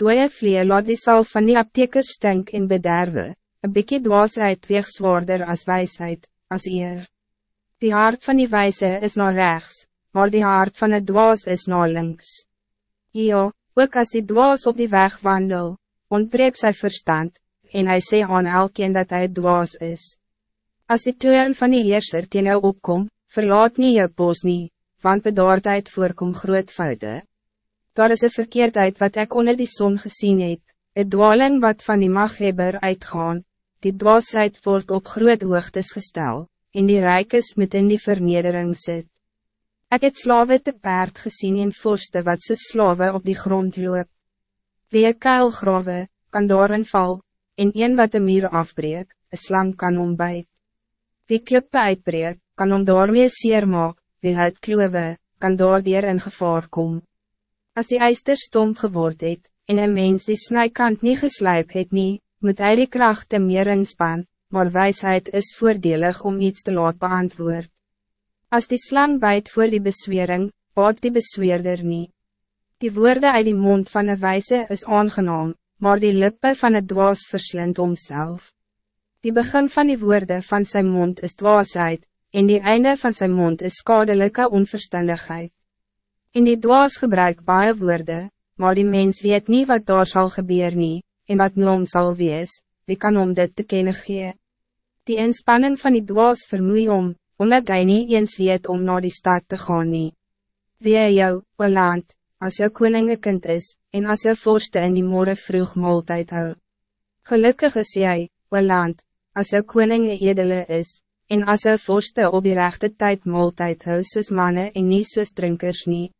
Dooie vlee laat die sal van die apteker stink en bederwe, een bykie dwaasheid weeg zwaarder as wijsheid, as eer. Die hart van die wijze is naar rechts, maar die hart van het dwaas is naar links. Ja, ook as die dwaas op die weg wandel, ontbreek sy verstand, en hij sê aan elkeen dat hij dwaas is. Als die toeën van die heerser teen jou opkom, verlaat nie jou bos nie, want bedaardheid voorkom groot fouten. Daar is een verkeerdheid wat ik onder die zon gezien heb, een dwaling wat van die maghebber uitgaan, die dwaasheid wordt op groot hoogtes gestel, en die rijkes moet in die vernedering sit. Ik het slawe te paard gezien in vorste wat ze slawe op die grond loop. Wie een kuil grove, kan door een val, en een wat de muur afbreek, een slang kan ombijt. Wie klippe uitbreek, kan om daarmee seer maak, wie het kloewe, kan door dier in gevaar komen. Als die eister stom geword het, en een mens die snijkant niet geslijp het nie, moet hij die kracht meer inspan, maar wijsheid is voordelig om iets te laat beantwoord. Als die slang bijt voor die beswering, baat die besweerder nie. Die woorden uit die mond van een wijze is aangenaam, maar die lippen van het dwaas verslind omself. Die begin van die woorden van zijn mond is dwaasheid, en die einde van zijn mond is skadelijke onverstandigheid. In die dwaas gebruik baie woorde, maar die mens weet niet wat daar zal gebeuren nie, en wat noem zal wees, wie kan om dit te kennen gee. Die inspanning van die dwaas vermoei om, omdat hij niet eens weet om naar die stad te gaan nie. Wie jou, o land, as jou koning een kind is, en as jou voorste in die morgen vroeg maaltijd hou. Gelukkig is jy, o land, as jou koning een edele is, en as jou voorste op die rechte tijd maaltijd hou soos manne en nie soos drinkers nie.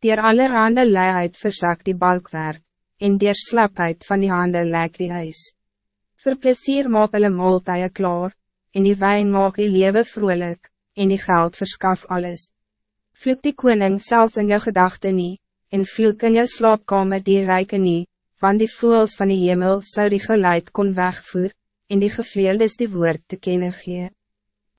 Dier allerhande leiheid verzak die balkwerk, en dier slapheid van die handen lek die huis. Voor plezier maak hulle maaltuie klaar, en die wijn maak die lewe vrolijk, en die geld verskaf alles. Vloek die koning zelfs in jou gedachten nie, en vloek in jou slaapkamer die rijke nie, van die voels van die hemel zou die geluid kon wegvoer, en die gevleeld is die woord te kennen gee.